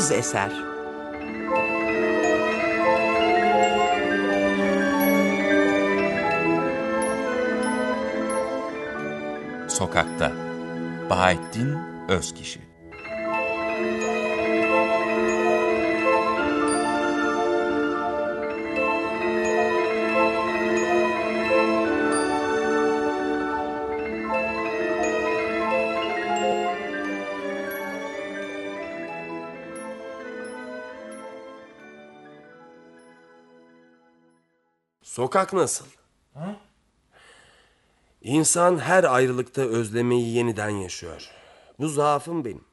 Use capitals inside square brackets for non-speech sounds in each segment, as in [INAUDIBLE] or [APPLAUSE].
Sürpriz eser. Sokakta Bahattin Özkişi Sokak nasıl? İnsan her ayrılıkta özlemeyi yeniden yaşıyor. Bu zaafım benim.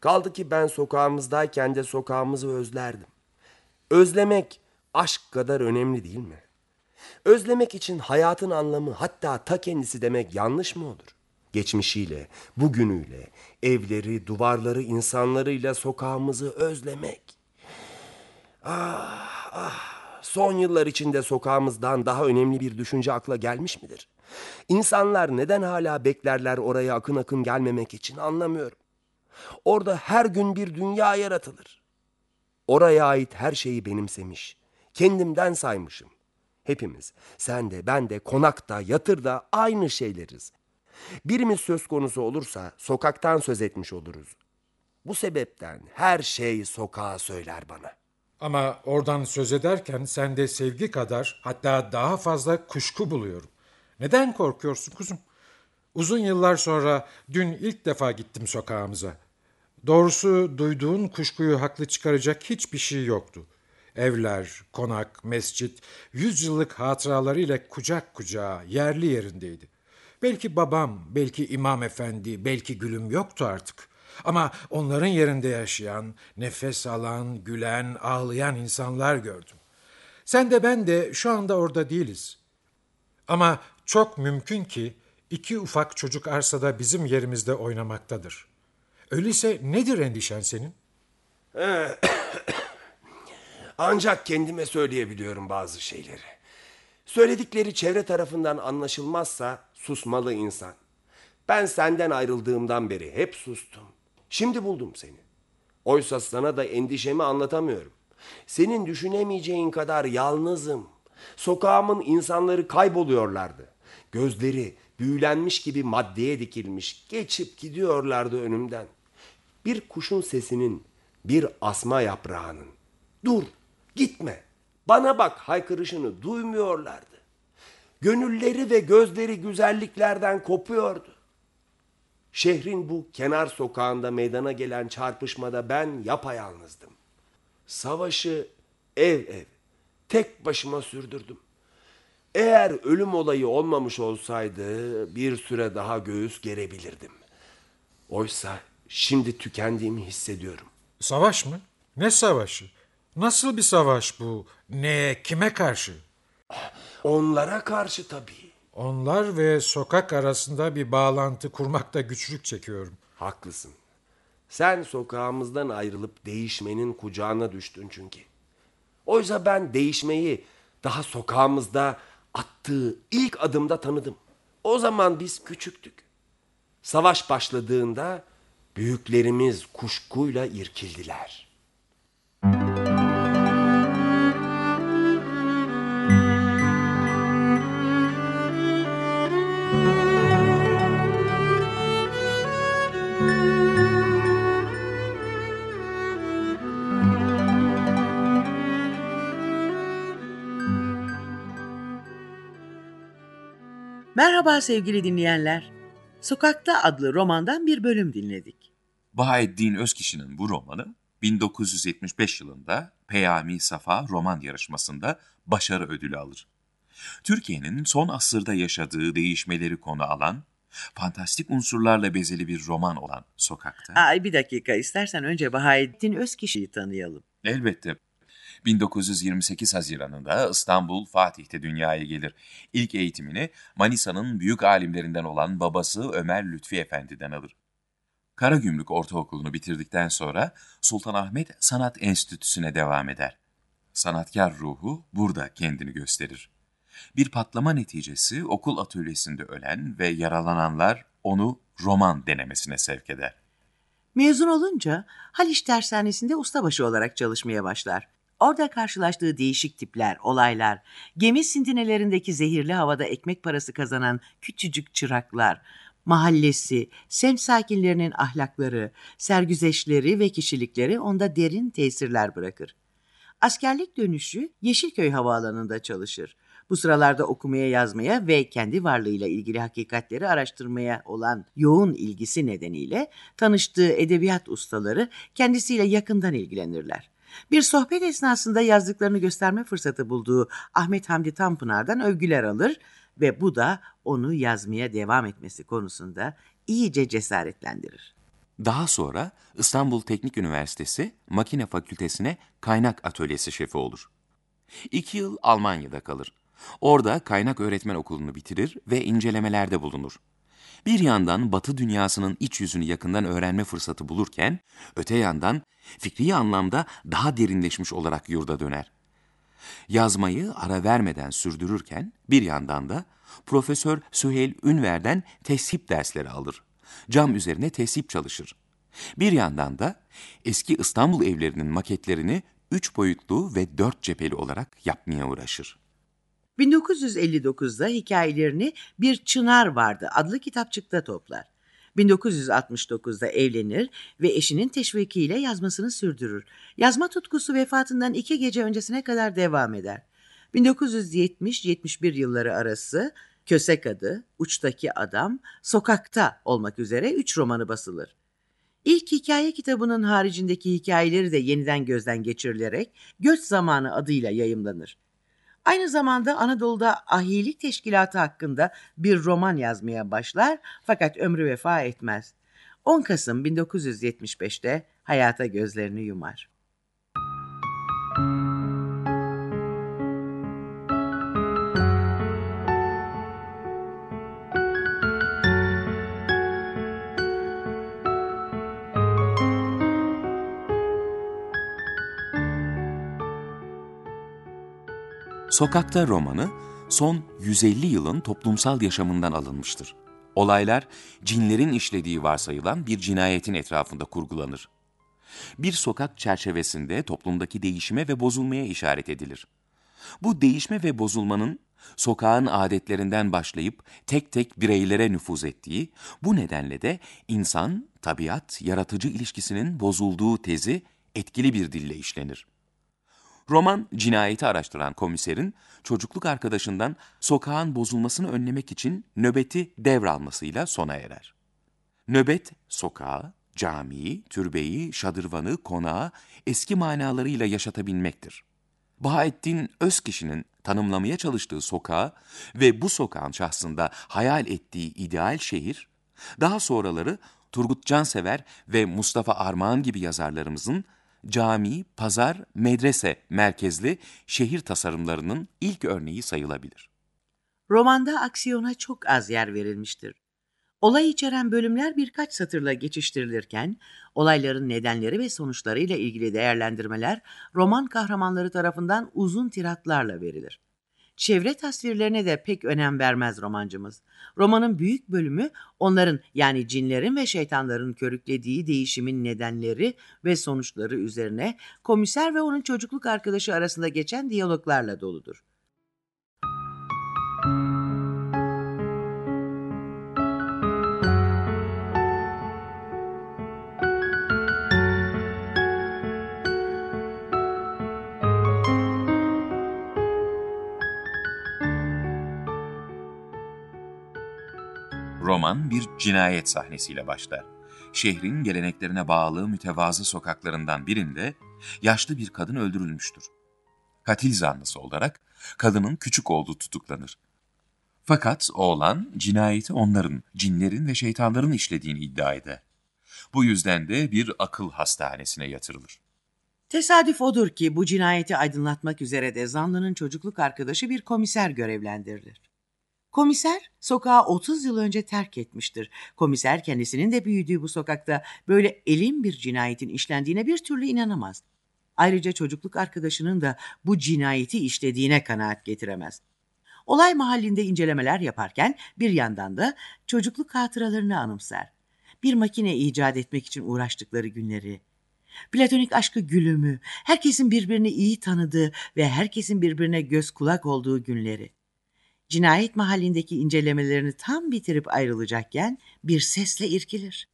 Kaldı ki ben sokağımızdayken de sokağımızı özlerdim. Özlemek aşk kadar önemli değil mi? Özlemek için hayatın anlamı hatta ta kendisi demek yanlış mı olur? Geçmişiyle, bugünüyle, evleri, duvarları, insanlarıyla sokağımızı özlemek. Ah, ah. Son yıllar içinde sokağımızdan daha önemli bir düşünce akla gelmiş midir? İnsanlar neden hala beklerler oraya akın akın gelmemek için anlamıyorum. Orada her gün bir dünya yaratılır. Oraya ait her şeyi benimsemiş, kendimden saymışım. Hepimiz, sen de ben de konakta, yatırda aynı şeyleriz. Birimiz söz konusu olursa sokaktan söz etmiş oluruz. Bu sebepten her şey sokağa söyler bana.'' Ama oradan söz ederken sende sevgi kadar hatta daha fazla kuşku buluyorum. Neden korkuyorsun kuzum? Uzun yıllar sonra dün ilk defa gittim sokağımıza. Doğrusu duyduğun kuşkuyu haklı çıkaracak hiçbir şey yoktu. Evler, konak, mescit, yüzyıllık hatıralarıyla kucak kucağa yerli yerindeydi. Belki babam, belki imam efendi, belki gülüm yoktu artık. Ama onların yerinde yaşayan, nefes alan, gülen, ağlayan insanlar gördüm. Sen de ben de şu anda orada değiliz. Ama çok mümkün ki iki ufak çocuk arsada bizim yerimizde oynamaktadır. Öyleyse nedir endişen senin? [COUGHS] Ancak kendime söyleyebiliyorum bazı şeyleri. Söyledikleri çevre tarafından anlaşılmazsa susmalı insan. Ben senden ayrıldığımdan beri hep sustum. Şimdi buldum seni. Oysa sana da endişemi anlatamıyorum. Senin düşünemeyeceğin kadar yalnızım. Sokağımın insanları kayboluyorlardı. Gözleri büyülenmiş gibi maddeye dikilmiş, geçip gidiyorlardı önümden. Bir kuşun sesinin, bir asma yaprağının. Dur, gitme, bana bak haykırışını duymuyorlardı. Gönülleri ve gözleri güzelliklerden kopuyordu. Şehrin bu kenar sokağında meydana gelen çarpışmada ben yapayalnızdım. Savaşı ev ev, tek başıma sürdürdüm. Eğer ölüm olayı olmamış olsaydı bir süre daha göğüs gerebilirdim. Oysa şimdi tükendiğimi hissediyorum. Savaş mı? Ne savaşı? Nasıl bir savaş bu? Neye, kime karşı? Onlara karşı tabii. Onlar ve sokak arasında bir bağlantı kurmakta güçlük çekiyorum. Haklısın. Sen sokağımızdan ayrılıp değişmenin kucağına düştün çünkü. Oysa ben değişmeyi daha sokağımızda attığı ilk adımda tanıdım. O zaman biz küçüktük. Savaş başladığında büyüklerimiz kuşkuyla irkildiler. Merhaba sevgili dinleyenler. Sokakta adlı romandan bir bölüm dinledik. Bahattin Özkişi'nin bu romanı 1975 yılında Peyami Safa roman yarışmasında başarı ödülü alır. Türkiye'nin son asırda yaşadığı değişmeleri konu alan, fantastik unsurlarla bezeli bir roman olan Sokakta. Ay bir dakika istersen önce Bahattin Özkişi'yi tanıyalım. Elbette 1928 Haziran'ında İstanbul Fatih'te dünyaya gelir. İlk eğitimini Manisa'nın büyük alimlerinden olan babası Ömer Lütfi Efendi'den alır. Karagümrük Ortaokulu'nu bitirdikten sonra Sultanahmet Sanat Enstitüsü'ne devam eder. Sanatkar ruhu burada kendini gösterir. Bir patlama neticesi okul atölyesinde ölen ve yaralananlar onu roman denemesine sevk eder. Mezun olunca Haliç Tersanesi'nde ustabaşı olarak çalışmaya başlar. Orada karşılaştığı değişik tipler, olaylar, gemi sintinelerindeki zehirli havada ekmek parası kazanan küçücük çıraklar, mahallesi, semt sakinlerinin ahlakları, sergüzeşleri ve kişilikleri onda derin tesirler bırakır. Askerlik dönüşü Yeşilköy Havaalanı'nda çalışır. Bu sıralarda okumaya yazmaya ve kendi varlığıyla ilgili hakikatleri araştırmaya olan yoğun ilgisi nedeniyle tanıştığı edebiyat ustaları kendisiyle yakından ilgilenirler. Bir sohbet esnasında yazdıklarını gösterme fırsatı bulduğu Ahmet Hamdi Tanpınar'dan övgüler alır ve bu da onu yazmaya devam etmesi konusunda iyice cesaretlendirir. Daha sonra İstanbul Teknik Üniversitesi Makine Fakültesine kaynak atölyesi şefi olur. İki yıl Almanya'da kalır. Orada kaynak öğretmen okulunu bitirir ve incelemelerde bulunur. Bir yandan Batı dünyasının iç yüzünü yakından öğrenme fırsatı bulurken, öte yandan fikri anlamda daha derinleşmiş olarak yurda döner. Yazmayı ara vermeden sürdürürken bir yandan da Profesör Süheyl Ünver'den teship dersleri alır. Cam üzerine teship çalışır. Bir yandan da eski İstanbul evlerinin maketlerini üç boyutlu ve dört cepheli olarak yapmaya uğraşır. 1959'da hikayelerini Bir Çınar Vardı adlı kitapçıkta toplar. 1969'da evlenir ve eşinin teşvikiyle yazmasını sürdürür. Yazma tutkusu vefatından iki gece öncesine kadar devam eder. 1970-71 yılları arası Kösek Adı, Uçtaki Adam, Sokakta olmak üzere üç romanı basılır. İlk hikaye kitabının haricindeki hikayeleri de yeniden gözden geçirilerek Göç Zamanı adıyla yayımlanır. Aynı zamanda Anadolu'da ahilik teşkilatı hakkında bir roman yazmaya başlar fakat ömrü vefa etmez. 10 Kasım 1975'te hayata gözlerini yumar. Sokakta romanı son 150 yılın toplumsal yaşamından alınmıştır. Olaylar cinlerin işlediği varsayılan bir cinayetin etrafında kurgulanır. Bir sokak çerçevesinde toplumdaki değişime ve bozulmaya işaret edilir. Bu değişme ve bozulmanın sokağın adetlerinden başlayıp tek tek bireylere nüfuz ettiği, bu nedenle de insan, tabiat, yaratıcı ilişkisinin bozulduğu tezi etkili bir dille işlenir. Roman, cinayeti araştıran komiserin çocukluk arkadaşından sokağın bozulmasını önlemek için nöbeti devralmasıyla sona erer. Nöbet, sokağı, camiyi, türbeyi, şadırvanı, konağı eski manalarıyla yaşatabilmektir. Bahattin Özkişi'nin tanımlamaya çalıştığı sokağı ve bu sokağın şahsında hayal ettiği ideal şehir, daha sonraları Turgut Cansever ve Mustafa Armağan gibi yazarlarımızın cami, pazar, medrese merkezli şehir tasarımlarının ilk örneği sayılabilir. Romanda aksiyona çok az yer verilmiştir. Olay içeren bölümler birkaç satırla geçiştirilirken, olayların nedenleri ve sonuçlarıyla ilgili değerlendirmeler roman kahramanları tarafından uzun tiratlarla verilir. Çevre tasvirlerine de pek önem vermez romancımız. Romanın büyük bölümü onların yani cinlerin ve şeytanların körüklediği değişimin nedenleri ve sonuçları üzerine komiser ve onun çocukluk arkadaşı arasında geçen diyaloglarla doludur. Roman bir cinayet sahnesiyle başlar. Şehrin geleneklerine bağlı mütevazı sokaklarından birinde yaşlı bir kadın öldürülmüştür. Katil zanlısı olarak kadının küçük oğlu tutuklanır. Fakat oğlan cinayeti onların, cinlerin ve şeytanların işlediğini iddia eder. Bu yüzden de bir akıl hastanesine yatırılır. Tesadüf odur ki bu cinayeti aydınlatmak üzere de zanlının çocukluk arkadaşı bir komiser görevlendirilir. Komiser sokağı 30 yıl önce terk etmiştir. Komiser kendisinin de büyüdüğü bu sokakta böyle elin bir cinayetin işlendiğine bir türlü inanamaz. Ayrıca çocukluk arkadaşının da bu cinayeti işlediğine kanaat getiremez. Olay mahallinde incelemeler yaparken bir yandan da çocukluk hatıralarını anımsar. bir makine icat etmek için uğraştıkları günleri, platonik aşkı gülümü, herkesin birbirini iyi tanıdığı ve herkesin birbirine göz kulak olduğu günleri. Cinayet mahallindeki incelemelerini tam bitirip ayrılacakken bir sesle irkilir.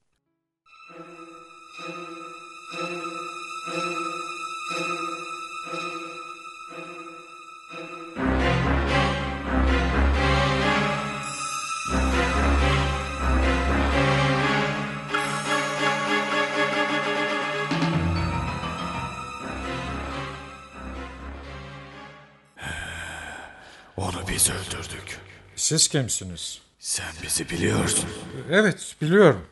Onu biz öldürdük. Siz kimsiniz? Sen bizi biliyorsun. Evet, biliyorum.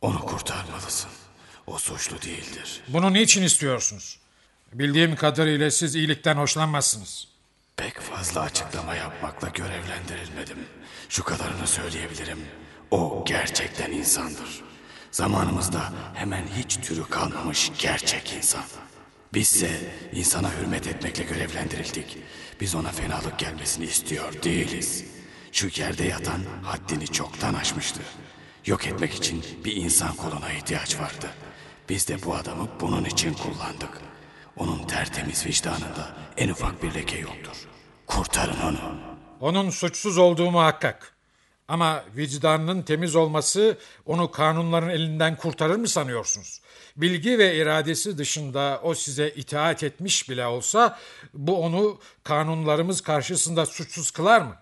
Onu kurtarmalısın. O suçlu değildir. Bunu niçin istiyorsunuz? Bildiğim kadarıyla siz iyilikten hoşlanmazsınız. Pek fazla açıklama yapmakla görevlendirilmedim. Şu kadarını söyleyebilirim. O gerçekten insandır. Zamanımızda hemen hiç türü kalmamış gerçek insan. Bizse insana hürmet etmekle görevlendirildik. Biz ona fenalık gelmesini istiyor değiliz. Şu yerde yatan haddini çoktan aşmıştı. Yok etmek için bir insan koluna ihtiyaç vardı. Biz de bu adamı bunun için kullandık. Onun tertemiz vicdanında en ufak bir leke yoktur. Kurtarın onu. Onun suçsuz olduğu muhakkak. Ama vicdanının temiz olması onu kanunların elinden kurtarır mı sanıyorsunuz? Bilgi ve iradesi dışında o size itaat etmiş bile olsa bu onu kanunlarımız karşısında suçsuz kılar mı?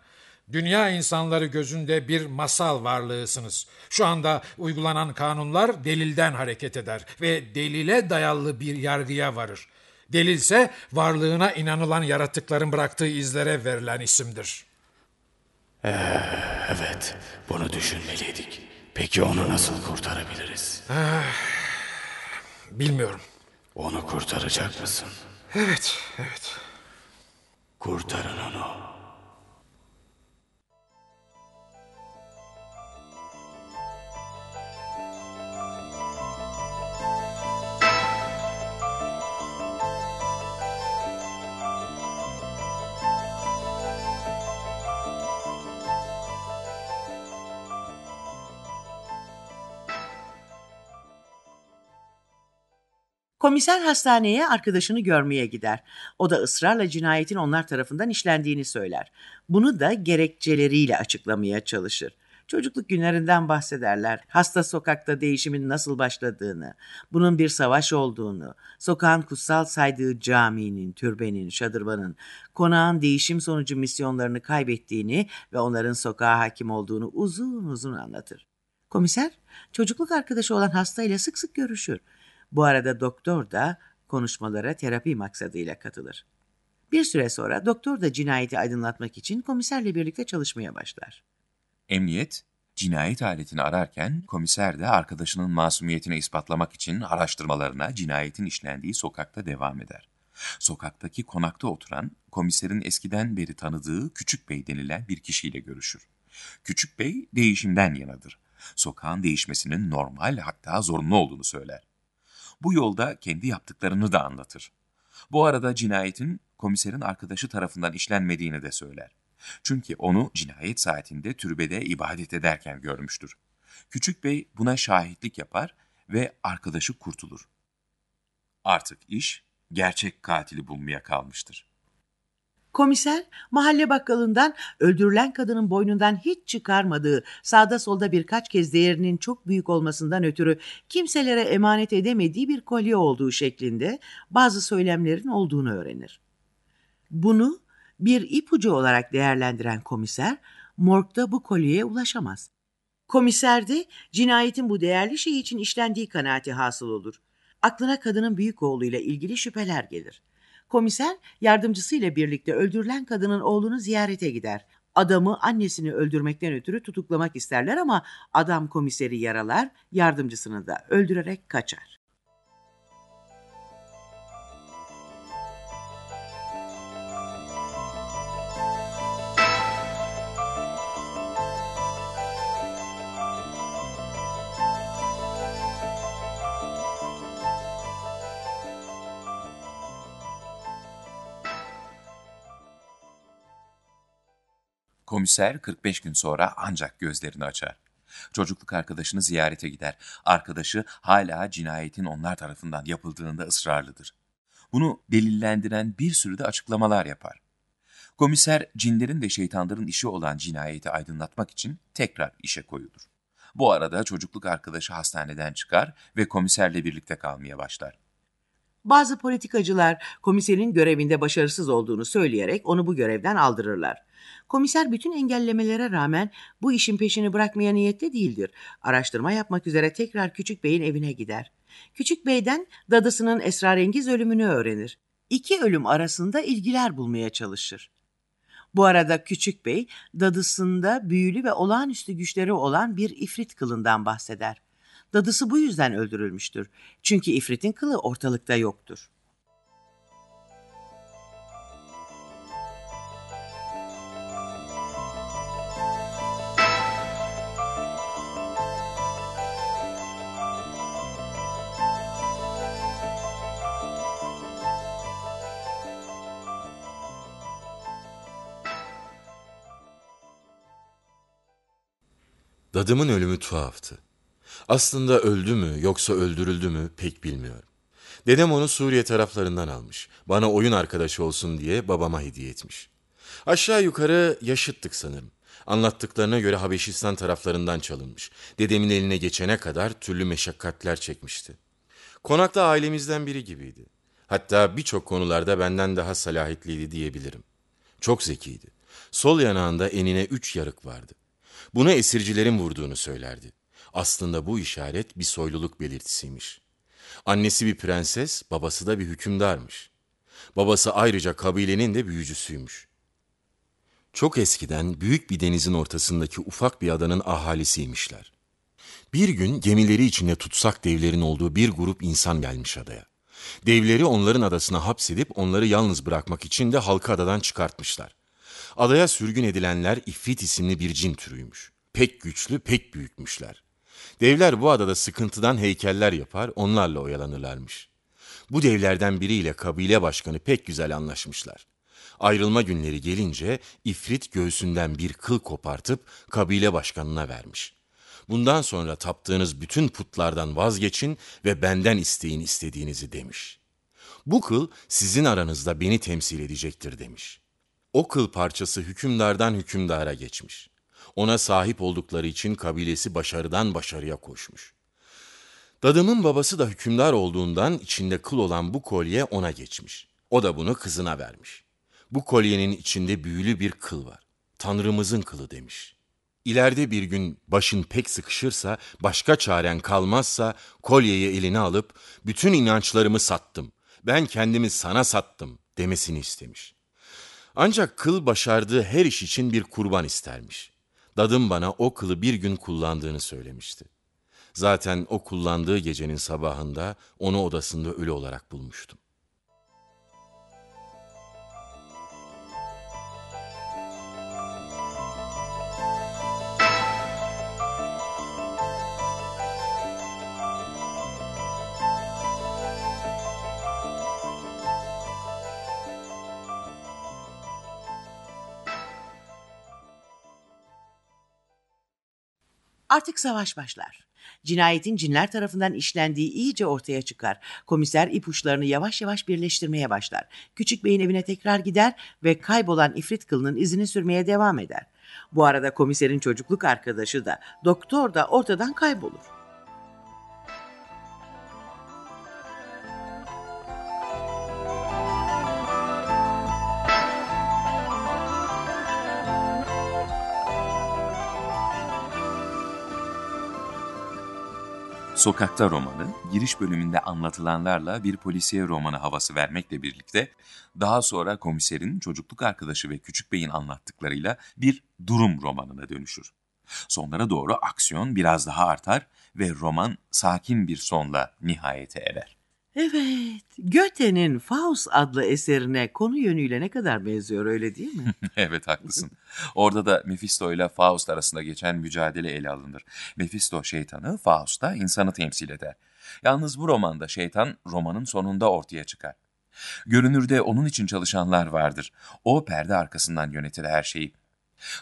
Dünya insanları gözünde bir masal varlığısınız. Şu anda uygulanan kanunlar delilden hareket eder ve delile dayalı bir yargıya varır. Delilse varlığına inanılan yaratıkların bıraktığı izlere verilen isimdir. Evet, bunu düşünmeliydik. Peki onu nasıl kurtarabiliriz? Bilmiyorum. Onu kurtaracak mısın? Evet, evet. Kurtarın onu. Komiser hastaneye arkadaşını görmeye gider. O da ısrarla cinayetin onlar tarafından işlendiğini söyler. Bunu da gerekçeleriyle açıklamaya çalışır. Çocukluk günlerinden bahsederler. Hasta sokakta değişimin nasıl başladığını, bunun bir savaş olduğunu, sokağın kutsal saydığı caminin, türbenin, şadırvanın, konağın değişim sonucu misyonlarını kaybettiğini ve onların sokağa hakim olduğunu uzun uzun anlatır. Komiser, çocukluk arkadaşı olan hastayla sık sık görüşür. Bu arada doktor da konuşmalara terapi maksadıyla katılır. Bir süre sonra doktor da cinayeti aydınlatmak için komiserle birlikte çalışmaya başlar. Emniyet, cinayet aletini ararken komiser de arkadaşının masumiyetini ispatlamak için araştırmalarına cinayetin işlendiği sokakta devam eder. Sokaktaki konakta oturan komiserin eskiden beri tanıdığı Küçük Bey denilen bir kişiyle görüşür. Küçük Bey değişimden yanadır. Sokağın değişmesinin normal hatta zorunlu olduğunu söyler. Bu yolda kendi yaptıklarını da anlatır. Bu arada cinayetin komiserin arkadaşı tarafından işlenmediğini de söyler. Çünkü onu cinayet saatinde türbede ibadet ederken görmüştür. Küçük Bey buna şahitlik yapar ve arkadaşı kurtulur. Artık iş gerçek katili bulmaya kalmıştır. Komiser mahalle bakkalından öldürülen kadının boynundan hiç çıkarmadığı sağda solda birkaç kez değerinin çok büyük olmasından ötürü kimselere emanet edemediği bir kolye olduğu şeklinde bazı söylemlerin olduğunu öğrenir. Bunu bir ipucu olarak değerlendiren komiser morgda bu kolyeye ulaşamaz. Komiser de cinayetin bu değerli şey için işlendiği kanaati hasıl olur. Aklına kadının büyük oğluyla ilgili şüpheler gelir. Komiser yardımcısıyla birlikte öldürülen kadının oğlunu ziyarete gider. Adamı annesini öldürmekten ötürü tutuklamak isterler ama adam komiseri yaralar, yardımcısını da öldürerek kaçar. Komiser 45 gün sonra ancak gözlerini açar. Çocukluk arkadaşını ziyarete gider. Arkadaşı hala cinayetin onlar tarafından yapıldığında ısrarlıdır. Bunu delillendiren bir sürü de açıklamalar yapar. Komiser cinlerin ve şeytanların işi olan cinayeti aydınlatmak için tekrar işe koyulur. Bu arada çocukluk arkadaşı hastaneden çıkar ve komiserle birlikte kalmaya başlar. Bazı politikacılar komiserin görevinde başarısız olduğunu söyleyerek onu bu görevden aldırırlar. Komiser bütün engellemelere rağmen bu işin peşini bırakmaya niyette değildir. Araştırma yapmak üzere tekrar Küçük Bey'in evine gider. Küçük Bey'den dadısının esrarengiz ölümünü öğrenir. İki ölüm arasında ilgiler bulmaya çalışır. Bu arada Küçük Bey dadısında büyülü ve olağanüstü güçleri olan bir ifrit kılından bahseder. Dadısı bu yüzden öldürülmüştür. Çünkü ifritin kılı ortalıkta yoktur. Dadımın ölümü tuhaftı. Aslında öldü mü yoksa öldürüldü mü pek bilmiyorum. Dedem onu Suriye taraflarından almış. Bana oyun arkadaşı olsun diye babama hediye etmiş. Aşağı yukarı yaşıttık sanırım. Anlattıklarına göre Habeşistan taraflarından çalınmış. Dedemin eline geçene kadar türlü meşakkatler çekmişti. Konakta ailemizden biri gibiydi. Hatta birçok konularda benden daha salahitliydi diyebilirim. Çok zekiydi. Sol yanağında enine üç yarık vardı. Buna esircilerin vurduğunu söylerdi. Aslında bu işaret bir soyluluk belirtisiymiş. Annesi bir prenses, babası da bir hükümdarmış. Babası ayrıca kabilenin de büyücüsüymüş. Çok eskiden büyük bir denizin ortasındaki ufak bir adanın ahalisiymişler. Bir gün gemileri içinde tutsak devlerin olduğu bir grup insan gelmiş adaya. Devleri onların adasına hapsedip onları yalnız bırakmak için de halkı adadan çıkartmışlar. Adaya sürgün edilenler İffit isimli bir cin türüymüş. Pek güçlü, pek büyükmüşler. Devler bu adada sıkıntıdan heykeller yapar, onlarla oyalanırlarmış. Bu devlerden biriyle kabile başkanı pek güzel anlaşmışlar. Ayrılma günleri gelince İfrit göğsünden bir kıl kopartıp kabile başkanına vermiş. Bundan sonra taptığınız bütün putlardan vazgeçin ve benden isteyin istediğinizi demiş. Bu kıl sizin aranızda beni temsil edecektir demiş. O kıl parçası hükümdardan hükümdara geçmiş. Ona sahip oldukları için kabilesi başarıdan başarıya koşmuş. Dadımın babası da hükümdar olduğundan içinde kıl olan bu kolye ona geçmiş. O da bunu kızına vermiş. Bu kolyenin içinde büyülü bir kıl var. Tanrımızın kılı demiş. İleride bir gün başın pek sıkışırsa, başka çaren kalmazsa kolyeyi eline alıp bütün inançlarımı sattım. Ben kendimi sana sattım demesini istemiş. Ancak kıl başardığı her iş için bir kurban istermiş. Dadım bana o kılı bir gün kullandığını söylemişti. Zaten o kullandığı gecenin sabahında onu odasında ölü olarak bulmuştum. Artık savaş başlar. Cinayetin cinler tarafından işlendiği iyice ortaya çıkar. Komiser ipuçlarını yavaş yavaş birleştirmeye başlar. Küçük Bey'in evine tekrar gider ve kaybolan ifrit kılının izini sürmeye devam eder. Bu arada komiserin çocukluk arkadaşı da, doktor da ortadan kaybolur. Sokakta romanı, giriş bölümünde anlatılanlarla bir polisiye romanı havası vermekle birlikte daha sonra komiserin çocukluk arkadaşı ve Küçük Bey'in anlattıklarıyla bir durum romanına dönüşür. Sonlara doğru aksiyon biraz daha artar ve roman sakin bir sonla nihayete erer. Evet, Goethe'nin Faust adlı eserine konu yönüyle ne kadar benziyor öyle değil mi? [LAUGHS] evet haklısın. Orada da Mephisto ile Faust arasında geçen mücadele ele alınır. Mephisto şeytanı, Faust da insanı temsil eder. Yalnız bu romanda şeytan romanın sonunda ortaya çıkar. Görünürde onun için çalışanlar vardır. O perde arkasından yönetir her şeyi.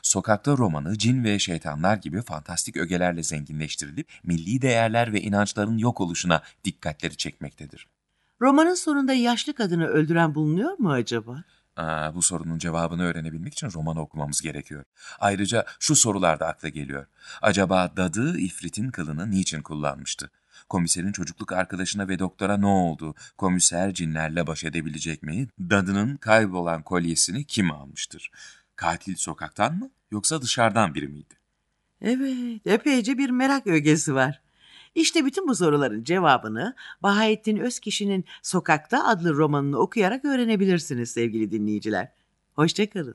Sokakta romanı cin ve şeytanlar gibi fantastik ögelerle zenginleştirilip milli değerler ve inançların yok oluşuna dikkatleri çekmektedir. Romanın sonunda yaşlı kadını öldüren bulunuyor mu acaba? Aa, bu sorunun cevabını öğrenebilmek için romanı okumamız gerekiyor. Ayrıca şu sorular da akla geliyor. Acaba dadı ifritin kılını niçin kullanmıştı? Komiserin çocukluk arkadaşına ve doktora ne oldu? Komiser cinlerle baş edebilecek mi? Dadının kaybolan kolyesini kim almıştır? Katil sokaktan mı yoksa dışarıdan biri miydi? Evet, epeyce bir merak ögesi var. İşte bütün bu soruların cevabını Bahattin Özkişi'nin Sokakta adlı romanını okuyarak öğrenebilirsiniz sevgili dinleyiciler. Hoşçakalın.